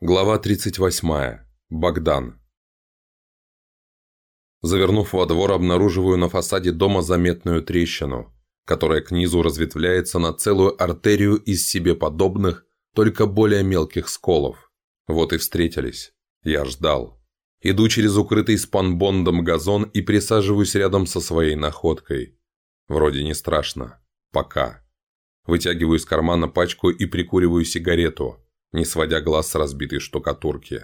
Глава 38. Богдан. Завернув во двор, обнаруживаю на фасаде дома заметную трещину, которая к низу разветвляется на целую артерию из себе подобных, только более мелких сколов. Вот и встретились. Я ждал. Иду через укрытый спанбондом газон и присаживаюсь рядом со своей находкой. Вроде не страшно. Пока. Вытягиваю из кармана пачку и прикуриваю сигарету – не сводя глаз с разбитой штукатурки.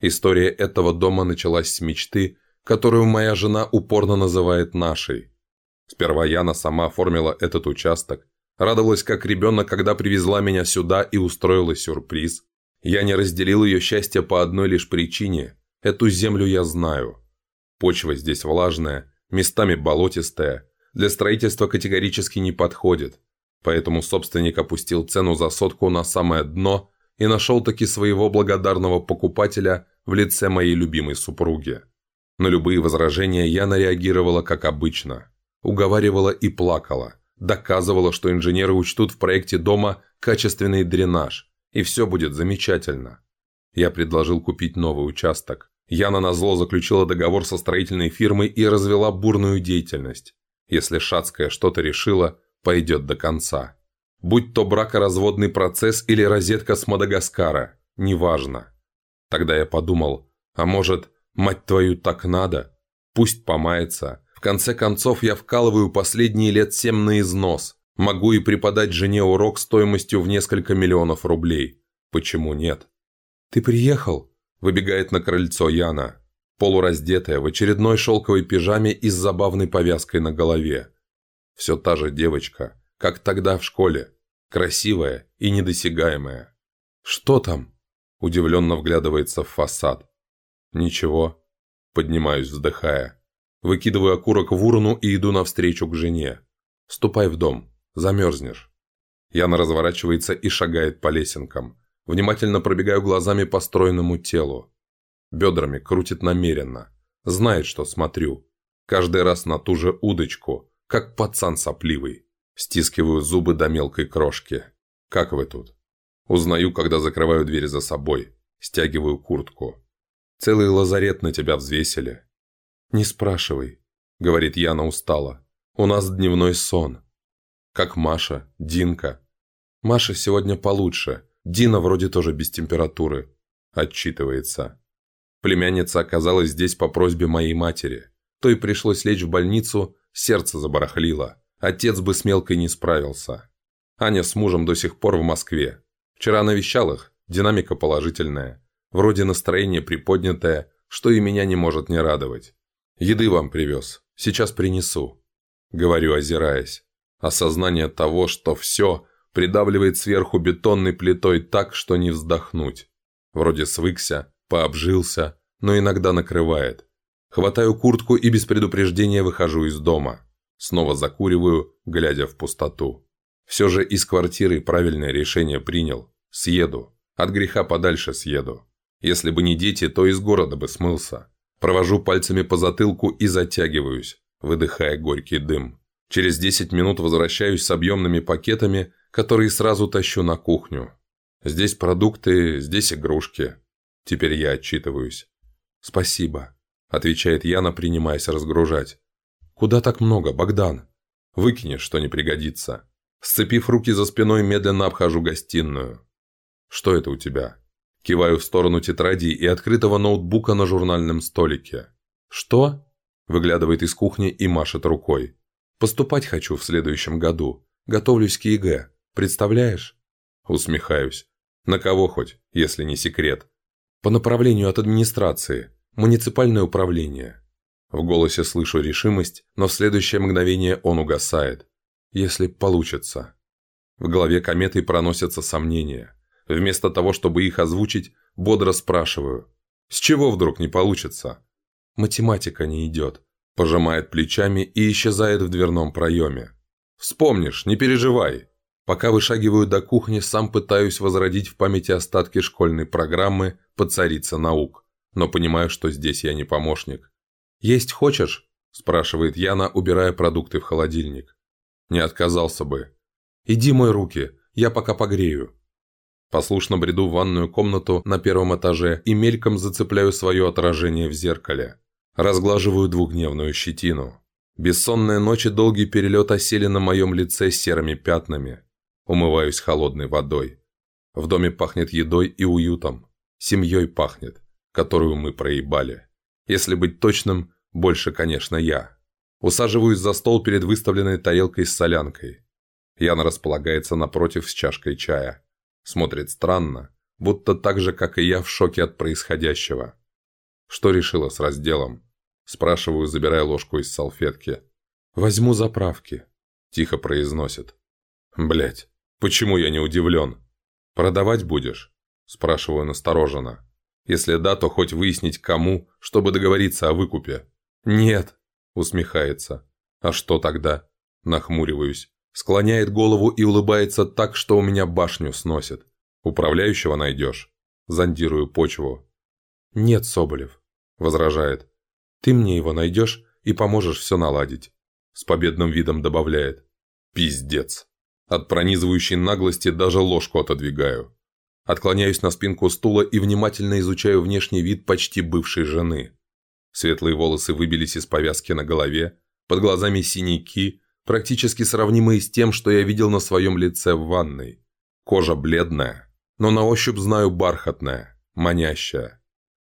История этого дома началась с мечты, которую моя жена упорно называет нашей. Сперва Яна сама оформила этот участок, радовалась как ребенок, когда привезла меня сюда и устроила сюрприз. Я не разделил ее счастье по одной лишь причине – эту землю я знаю. Почва здесь влажная, местами болотистая, для строительства категорически не подходит, поэтому собственник опустил цену за сотку на самое дно и нашел таки своего благодарного покупателя в лице моей любимой супруги. На любые возражения Яна реагировала как обычно. Уговаривала и плакала. Доказывала, что инженеры учтут в проекте дома качественный дренаж, и все будет замечательно. Я предложил купить новый участок. Яна назло заключила договор со строительной фирмой и развела бурную деятельность. Если Шацкая что-то решила, пойдет до конца. Будь то бракоразводный процесс или розетка с Мадагаскара, неважно. Тогда я подумал, а может, мать твою, так надо? Пусть помается. В конце концов, я вкалываю последние лет семь на износ. Могу и преподать жене урок стоимостью в несколько миллионов рублей. Почему нет? «Ты приехал?» – выбегает на крыльцо Яна. Полураздетая, в очередной шелковой пижаме и с забавной повязкой на голове. Все та же девочка – как тогда в школе, красивая и недосягаемая. «Что там?» – удивленно вглядывается в фасад. «Ничего». Поднимаюсь, вздыхая. Выкидываю окурок в урну и иду навстречу к жене. «Ступай в дом, замерзнешь». Яна разворачивается и шагает по лесенкам. Внимательно пробегаю глазами по стройному телу. Бедрами крутит намеренно. Знает, что смотрю. Каждый раз на ту же удочку, как пацан сопливый. Стискиваю зубы до мелкой крошки. «Как вы тут?» Узнаю, когда закрываю дверь за собой. Стягиваю куртку. «Целый лазарет на тебя взвесили». «Не спрашивай», — говорит Яна устало. «У нас дневной сон». «Как Маша, Динка». «Маша сегодня получше. Дина вроде тоже без температуры». Отчитывается. Племянница оказалась здесь по просьбе моей матери. То и пришлось лечь в больницу, сердце забарахлило. Отец бы с мелкой не справился. Аня с мужем до сих пор в Москве. Вчера навещал их, динамика положительная. Вроде настроение приподнятое, что и меня не может не радовать. Еды вам привез, сейчас принесу. Говорю, озираясь. Осознание того, что все придавливает сверху бетонной плитой так, что не вздохнуть. Вроде свыкся, пообжился, но иногда накрывает. Хватаю куртку и без предупреждения выхожу из дома. Снова закуриваю, глядя в пустоту. Все же из квартиры правильное решение принял. Съеду. От греха подальше съеду. Если бы не дети, то из города бы смылся. Провожу пальцами по затылку и затягиваюсь, выдыхая горький дым. Через 10 минут возвращаюсь с объемными пакетами, которые сразу тащу на кухню. Здесь продукты, здесь игрушки. Теперь я отчитываюсь. «Спасибо», – отвечает Яна, принимаясь разгружать. «Куда так много, Богдан?» «Выкинешь, что не пригодится». Сцепив руки за спиной, медленно обхожу гостиную. «Что это у тебя?» Киваю в сторону тетради и открытого ноутбука на журнальном столике. «Что?» Выглядывает из кухни и машет рукой. «Поступать хочу в следующем году. Готовлюсь к ЕГЭ. Представляешь?» Усмехаюсь. «На кого хоть, если не секрет?» «По направлению от администрации. Муниципальное управление. В голосе слышу решимость, но в следующее мгновение он угасает. Если получится. В голове кометой проносятся сомнения. Вместо того, чтобы их озвучить, бодро спрашиваю. С чего вдруг не получится? Математика не идет. Пожимает плечами и исчезает в дверном проеме. Вспомнишь, не переживай. Пока вышагиваю до кухни, сам пытаюсь возродить в памяти остатки школьной программы по царице наук. Но понимаю, что здесь я не помощник. «Есть хочешь?» – спрашивает Яна, убирая продукты в холодильник. «Не отказался бы». «Иди мой руки, я пока погрею». Послушно бреду в ванную комнату на первом этаже и мельком зацепляю свое отражение в зеркале. Разглаживаю двухдневную щетину. Бессонные ночи долгий перелет осели на моем лице серыми пятнами. Умываюсь холодной водой. В доме пахнет едой и уютом. Семьей пахнет, которую мы проебали. Если быть точным, больше, конечно, я. Усаживаюсь за стол перед выставленной тарелкой с солянкой. Яна располагается напротив с чашкой чая. Смотрит странно, будто так же, как и я, в шоке от происходящего. Что решила с разделом? Спрашиваю, забирая ложку из салфетки. «Возьму заправки», – тихо произносит. Блять, почему я не удивлен? Продавать будешь?» – спрашиваю настороженно. Если да, то хоть выяснить кому, чтобы договориться о выкупе. «Нет», – усмехается. «А что тогда?» – нахмуриваюсь. Склоняет голову и улыбается так, что у меня башню сносит. «Управляющего найдешь?» Зондирую почву. «Нет, Соболев», – возражает. «Ты мне его найдешь и поможешь все наладить», – с победным видом добавляет. «Пиздец». От пронизывающей наглости даже ложку отодвигаю. Отклоняюсь на спинку стула и внимательно изучаю внешний вид почти бывшей жены. Светлые волосы выбились из повязки на голове, под глазами синяки, практически сравнимые с тем, что я видел на своем лице в ванной. Кожа бледная, но на ощупь знаю бархатная, манящая.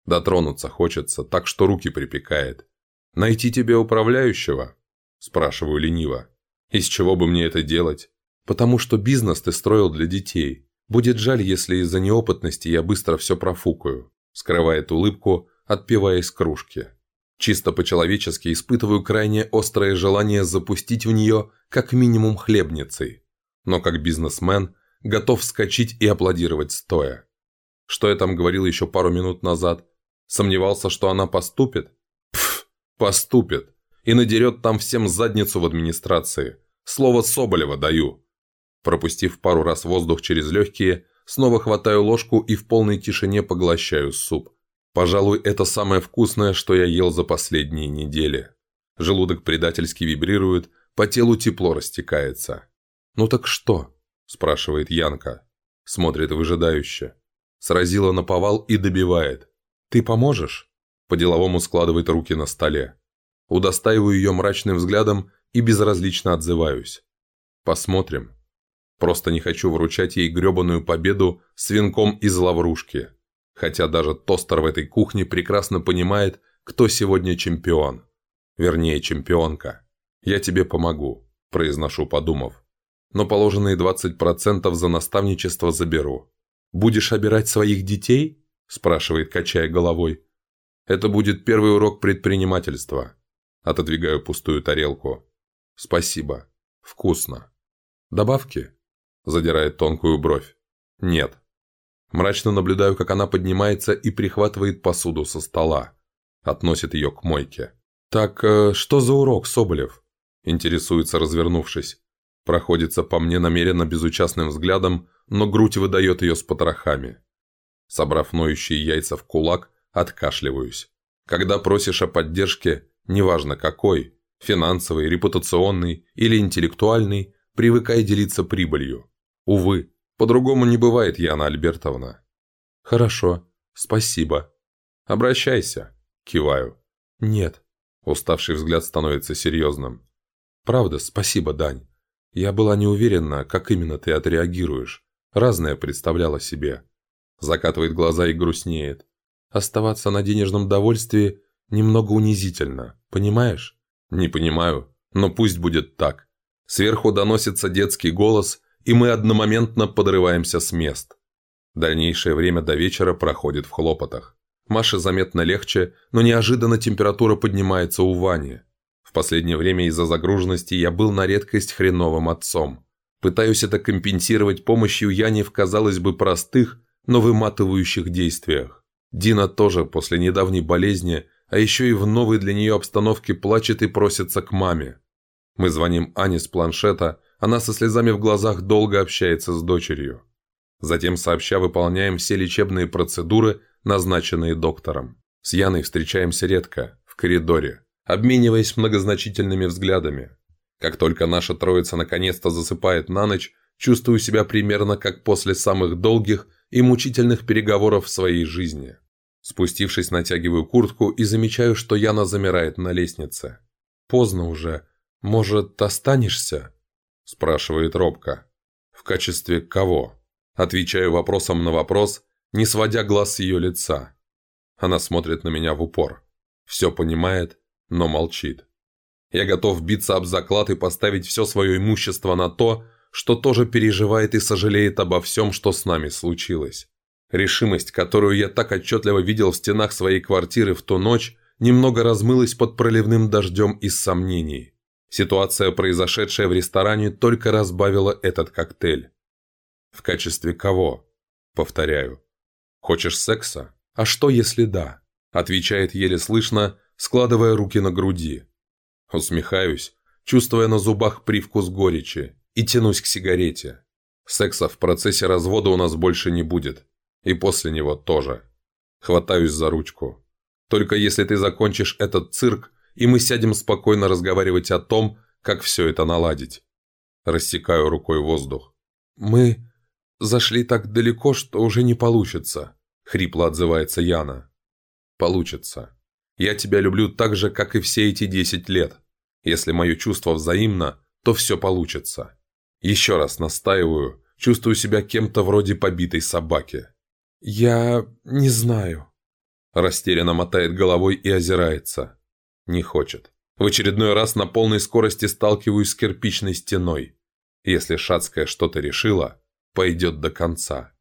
Дотронуться хочется, так что руки припекает. «Найти тебе управляющего?» – спрашиваю лениво. «Из чего бы мне это делать? Потому что бизнес ты строил для детей. Будет жаль, если из-за неопытности я быстро все профукаю», – скрывает улыбку, отпивая из кружки. Чисто по-человечески испытываю крайне острое желание запустить в нее как минимум хлебницей. Но как бизнесмен готов вскочить и аплодировать стоя. Что я там говорил еще пару минут назад? Сомневался, что она поступит? Пф, поступит. И надерет там всем задницу в администрации. Слово Соболева даю. Пропустив пару раз воздух через легкие, снова хватаю ложку и в полной тишине поглощаю суп. Пожалуй, это самое вкусное, что я ел за последние недели. Желудок предательски вибрирует, по телу тепло растекается. «Ну так что?» – спрашивает Янка. Смотрит выжидающе. Сразила на повал и добивает. «Ты поможешь?» По-деловому складывает руки на столе. Удостаиваю ее мрачным взглядом и безразлично отзываюсь. «Посмотрим». Просто не хочу вручать ей гребаную победу с венком из лаврушки. Хотя даже тостер в этой кухне прекрасно понимает, кто сегодня чемпион. Вернее, чемпионка. «Я тебе помогу», – произношу, подумав. «Но положенные 20% за наставничество заберу». «Будешь обирать своих детей?» – спрашивает, качая головой. «Это будет первый урок предпринимательства». Отодвигаю пустую тарелку. «Спасибо. Вкусно». «Добавки?» – задирает тонкую бровь. «Нет». Мрачно наблюдаю, как она поднимается и прихватывает посуду со стола. Относит ее к мойке. «Так э, что за урок, Соболев?» Интересуется, развернувшись. Проходится по мне намеренно безучастным взглядом, но грудь выдает ее с потрохами. Собрав ноющие яйца в кулак, откашливаюсь. Когда просишь о поддержке, неважно какой, финансовый, репутационный или интеллектуальный, привыкай делиться прибылью. Увы, по-другому не бывает, Яна Альбертовна». «Хорошо, спасибо». «Обращайся», – киваю. «Нет». Уставший взгляд становится серьезным. «Правда, спасибо, Дань. Я была не уверена, как именно ты отреагируешь. Разное представляла себе». Закатывает глаза и грустнеет. «Оставаться на денежном довольствии немного унизительно, понимаешь?» «Не понимаю, но пусть будет так». Сверху доносится детский голос, и мы одномоментно подрываемся с мест. Дальнейшее время до вечера проходит в хлопотах. Маше заметно легче, но неожиданно температура поднимается у Вани. В последнее время из-за загруженности я был на редкость хреновым отцом. Пытаюсь это компенсировать помощью Яни в, казалось бы, простых, но выматывающих действиях. Дина тоже после недавней болезни, а еще и в новой для нее обстановке плачет и просится к маме. Мы звоним Ане с планшета, она со слезами в глазах долго общается с дочерью. Затем сообща выполняем все лечебные процедуры, назначенные доктором. С Яной встречаемся редко, в коридоре, обмениваясь многозначительными взглядами. Как только наша троица наконец-то засыпает на ночь, чувствую себя примерно как после самых долгих и мучительных переговоров в своей жизни. Спустившись, натягиваю куртку и замечаю, что Яна замирает на лестнице. «Поздно уже. Может, останешься?» – спрашивает робко. «В качестве кого?» Отвечаю вопросом на вопрос, не сводя глаз с ее лица. Она смотрит на меня в упор. Все понимает, но молчит. Я готов биться об заклад и поставить все свое имущество на то, что тоже переживает и сожалеет обо всем, что с нами случилось. Решимость, которую я так отчетливо видел в стенах своей квартиры в ту ночь, немного размылась под проливным дождем из сомнений. Ситуация, произошедшая в ресторане, только разбавила этот коктейль. В качестве кого? Повторяю. Хочешь секса? А что, если да? Отвечает еле слышно, складывая руки на груди. Усмехаюсь, чувствуя на зубах привкус горечи, и тянусь к сигарете. Секса в процессе развода у нас больше не будет. И после него тоже. Хватаюсь за ручку. Только если ты закончишь этот цирк, и мы сядем спокойно разговаривать о том, как все это наладить. Рассекаю рукой воздух. Мы зашли так далеко, что уже не получится. Хрипло отзывается Яна. Получится. Я тебя люблю так же, как и все эти десять лет. Если мое чувство взаимно, то все получится. Еще раз настаиваю, чувствую себя кем-то вроде побитой собаки. «Я не знаю». Растерянно мотает головой и озирается. Не хочет. В очередной раз на полной скорости сталкиваюсь с кирпичной стеной. Если Шацкая что-то решила, пойдет до конца.